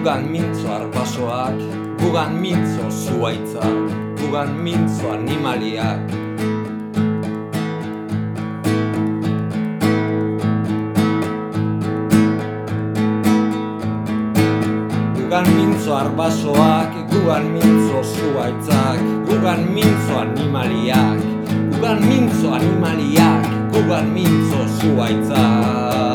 Gugan mintzo arpasoak, gugan mintzo zuaitza, gugan mintzo animaliak. Gugan mintzo arbasoak, gugan mintzo zuaitzak, gugan mintzo animaliak, gugan mintzo animaliak, gugan mintzo zuaitzak.